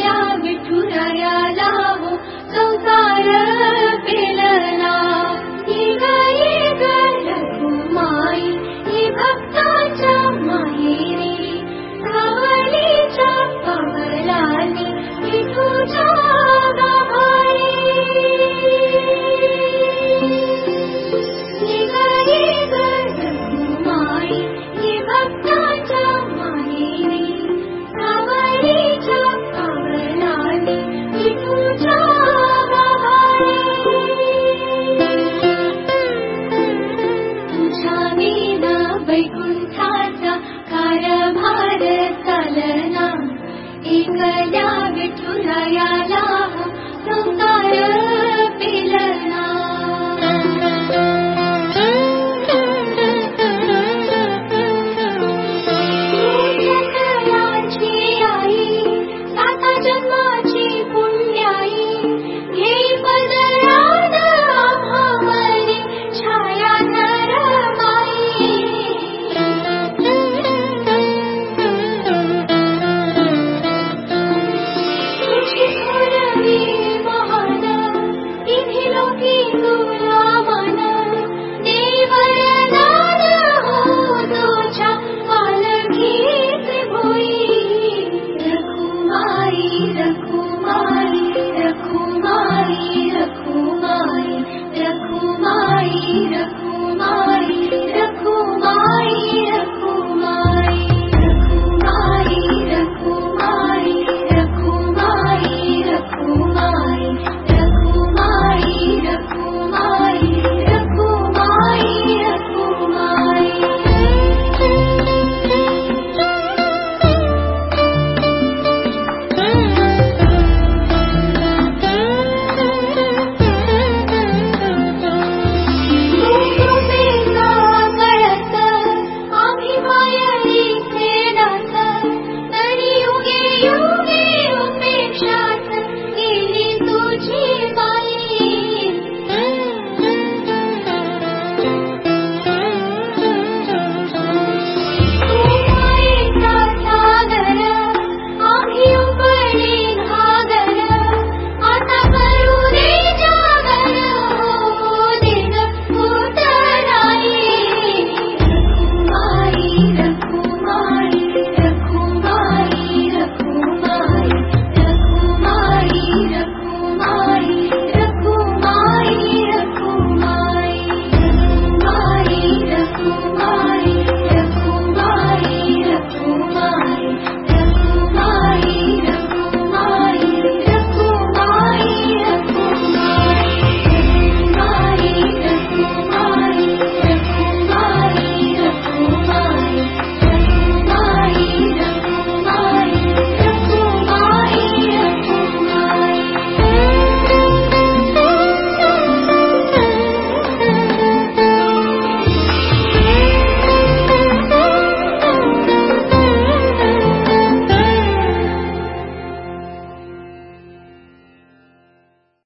कारकार विठुरायाला संसार Thank you.